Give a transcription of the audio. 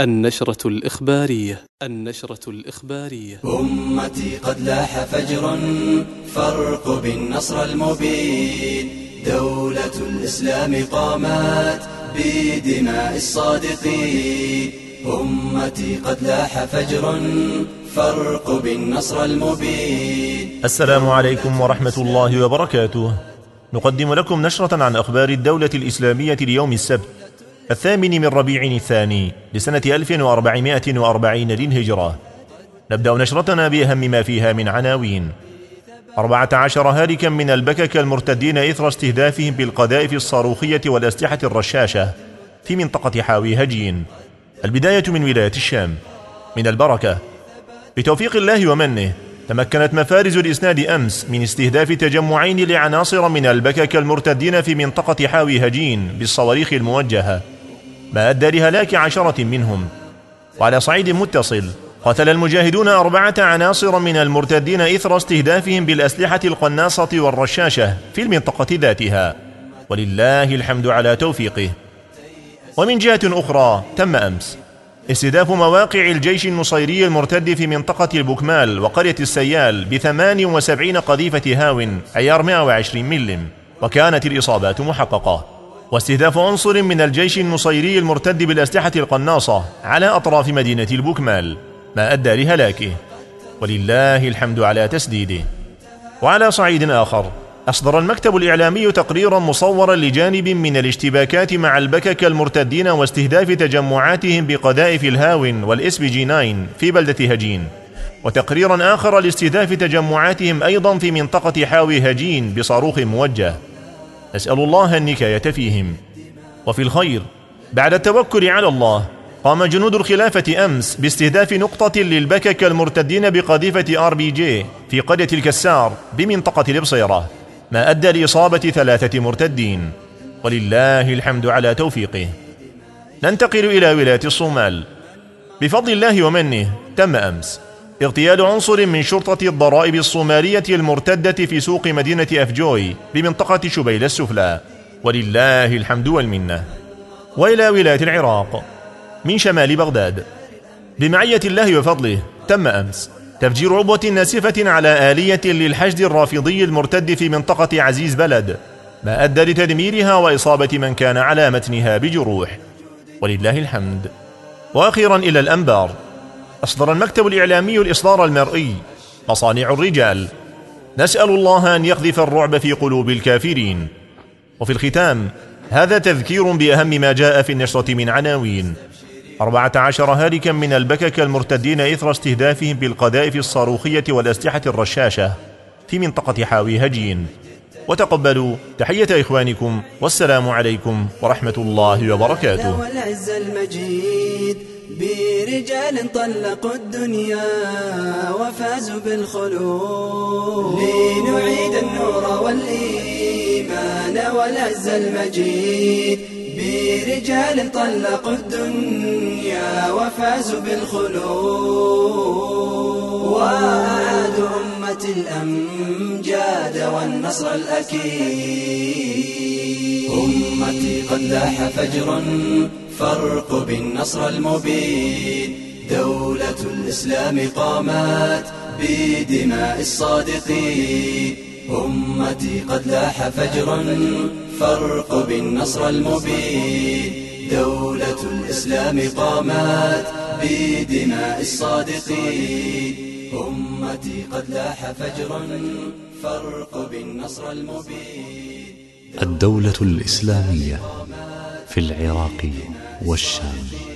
النشرة الإخبارية النشرة الإخبارية. أمتي قد لاح فجر فارق بالنصر المبين. دولة الإسلام قامت بدماء الصادقين. أمتي قد لاح فجر فارق بالنصر المبين. السلام عليكم ورحمة الله وبركاته. نقدم لكم نشرة عن أخبار الدولة الإسلامية ليوم السبت الثامن من ربيع الثاني لسنة 1440 للهجرة. نبدأ نشرتنا بأهم ما فيها من عناوين. أربعة عشر هالكا من البكك المرتدين إثر استهدافهم بالقذائف الصاروخية والأسلحة الرشاشة في منطقة حاوي هجين. البداية من ولاية الشام. من البركة. بتوفيق الله ومنه تمكنت مفارز الإسناد أمس من استهداف تجمعين لعناصر من البكك المرتدين في منطقة حاوي هجين بالصواريخ الموجهة. ما أدى لهلاك عشرة منهم. وعلى صعيد متصل قتل المجاهدون أربعة عناصر من المرتدين إثر استهدافهم بالأسلحة القناصة والرشاشة في المنطقة ذاتها. ولله الحمد على توفيقه. ومن جهة أخرى تم أمس استهداف مواقع الجيش النصيري المرتد في منطقة البكمال وقرية السيال بثمان وسبعين قذيفة هاو عيار 120 ملم وكانت الإصابات محققة. واستهداف عنصر من الجيش النصيري المرتد بالأسلحة القناصة على أطراف مدينة البوكمال ما أدى لهلاكه. ولله الحمد على تسديده. وعلى صعيد آخر أصدر المكتب الإعلامي تقريرا مصورا لجانب من الاشتباكات مع البكك المرتدين واستهداف تجمعاتهم بقذائف الهاون والإس بي جي 9 في بلدة هجين. وتقريرا آخر لاستهداف تجمعاتهم أيضا في منطقة حاوي هجين بصاروخ موجه. نسأل الله النكاية فيهم. وفي الخير بعد التوكل على الله قام جنود الخلافة أمس باستهداف نقطة للبكك المرتدين بقذيفة آر بي جي في قرية الكسار بمنطقة البصيرة ما أدى لإصابة ثلاثة مرتدين. ولله الحمد على توفيقه. ننتقل إلى ولاية الصومال. بفضل الله ومنه تم أمس. اغتيال عنصر من شرطة الضرائب الصومالية المرتدة في سوق مدينة أفجوي بمنطقة شبيل السفلى. ولله الحمد والمنة. وإلى ولاية العراق. من شمال بغداد. بمعية الله وفضله تم أمس تفجير عبوة ناسفة على آلية للحشد الرافضي المرتد في منطقة عزيز بلد. ما أدى لتدميرها وإصابة من كان على متنها بجروح. ولله الحمد. وأخيرا إلى الأنبار. أصدر المكتب الإعلامي الإصدار المرئي مصانع الرجال. نسأل الله أن يقذف الرعب في قلوب الكافرين. وفي الختام هذا تذكير بأهم ما جاء في النشرة من عناوين. أربعة عشر هالكا من البكك المرتدين إثر استهدافهم بالقذائف الصاروخية والأسلحة الرشاشة في منطقة حاوي هجين. وتقبلوا تحية إخوانكم والسلام عليكم ورحمة الله وبركاته. برجال طلقوا الدنيا وفازوا بالخلود. لنعيد النور والإيمان والعز المجيد. برجال طلقوا الدنيا وفازوا بالخلود. وأعادوا أمة الأمجاد والنصر الأكيد. أمتي قد لاح فجر فارق بالنصر المبين. دولة الإسلام قامت بدماء الصادقين. أمتي قد لاح فجر فارق بالنصر المبين. دولة الإسلام قامت بدماء الصادقين. أمتي قد لاح فجر فارق بالنصر المبين. الدولة الإسلامية في العراق والشام.